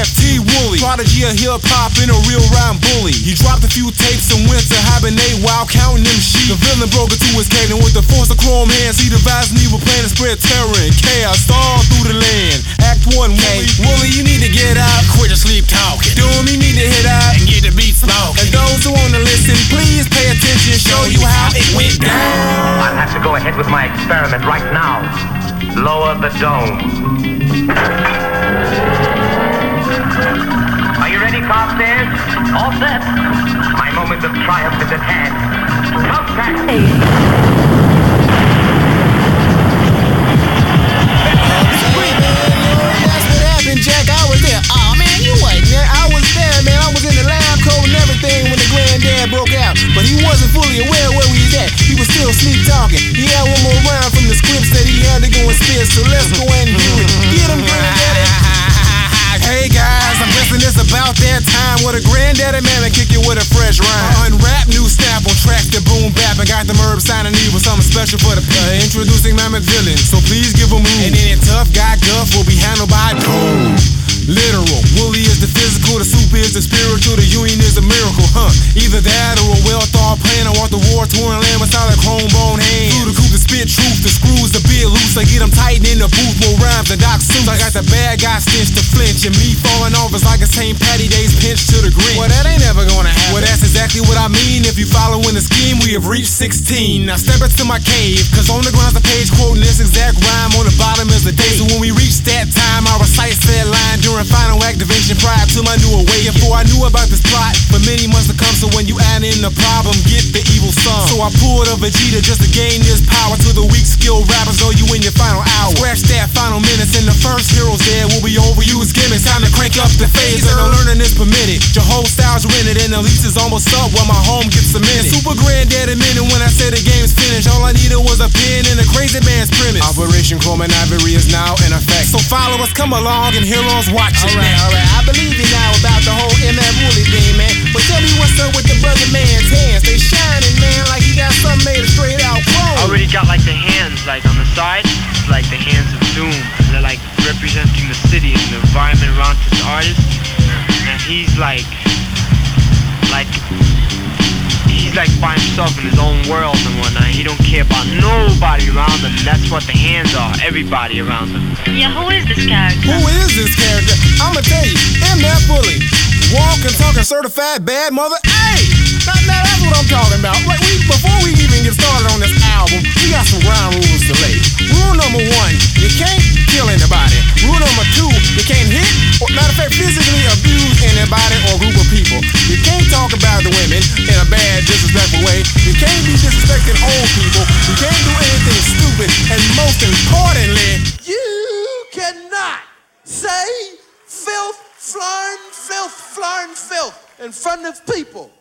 DFT Wooly. Prodigy of hip hop and a real rhyme bully. He dropped a few tapes and went to hibernate while counting them sheep. The villain broke into his cave and with the force of chrome hands, he devised an evil plan to spread terror and chaos all through the land. Act one, Wooly. Wooly, you need to get out. Quit your sleep talking. Doom, you need to hit out. And get the beat smoking. And those who wanna listen, please pay attention. Show you how it went down. I'll have to go ahead with my experiment right now. Lower the dome. Are you ready, Carstairs? All set. My moment of triumph is at hand. Contact! Happened, Jack. I was there. Aw, man, you wasn't. I was there, man. I was in the lab coat and everything when the granddad broke out. But he wasn't fully aware where we. He was still sleep talking. He had one more round from the scripts that he had to go and spit. So let's go and do it. Fresh rhyme. Unwrap new snap on tracks that boom bap and got the herb signing evil something special for the uh, introducing Mammoth Villain. So please give him room. And then that tough guy Guff will be handled by Doom. Literal, Wooly is the physical, the soup is the spiritual, the union is a miracle, huh? Either that or a well thought plan. I want the war torn land with solid chrome bone hands. I get them tight in the booth, more rhymes than Doc Suits. I got the bad guy stench to flinch, and me falling off is like a St. Patty Day's pinch to the grin. Well, that ain't ever gonna happen. Well, that's exactly what I mean. If you following the scheme, we have reached 16. Now step into my cave, cause on the ground's a page quoting this exact rhyme. On the bottom is the date. So when we reach that time, I recite said line during final activation prior to my new awakening. Before I knew about this plot, for many months to come. So when you add in the problem, get the evil sum. So I pulled a Vegeta just to gain this power to the weak skilled rappers. Know you in your final hour. Scratch that final minutes, and the first heroes there will be overused gimmicks. Time to crank up the phaser. No learning is permitted. Your whole style's rented, and the lease is almost up while my home gets cemented. Super granddad admitted when I said the game's finished. All I needed was a pen and a crazy man's premise. Operation Chrome and Ivory is now in effect. So follow us, come along, and heroes watch it. Alright, alright, I believe you now about the whole MF Wooly thing, man. But tell me what's up with the brother man's hands. They shining, man, like like he's like by himself in his own world and whatnot he don't care about nobody around him that's what the hands are everybody around him Yeah, who is this character? Who is this character? I'ma tell you, MF Bully. Walking, talking, certified bad mother. Hey! Now, now that's what I'm talking about. Like we, before we even get started on this album, You can't be disrespecting old people. You can't do anything stupid. And most importantly, You cannot say filth, flarn, filth, flarn, filth in front of people.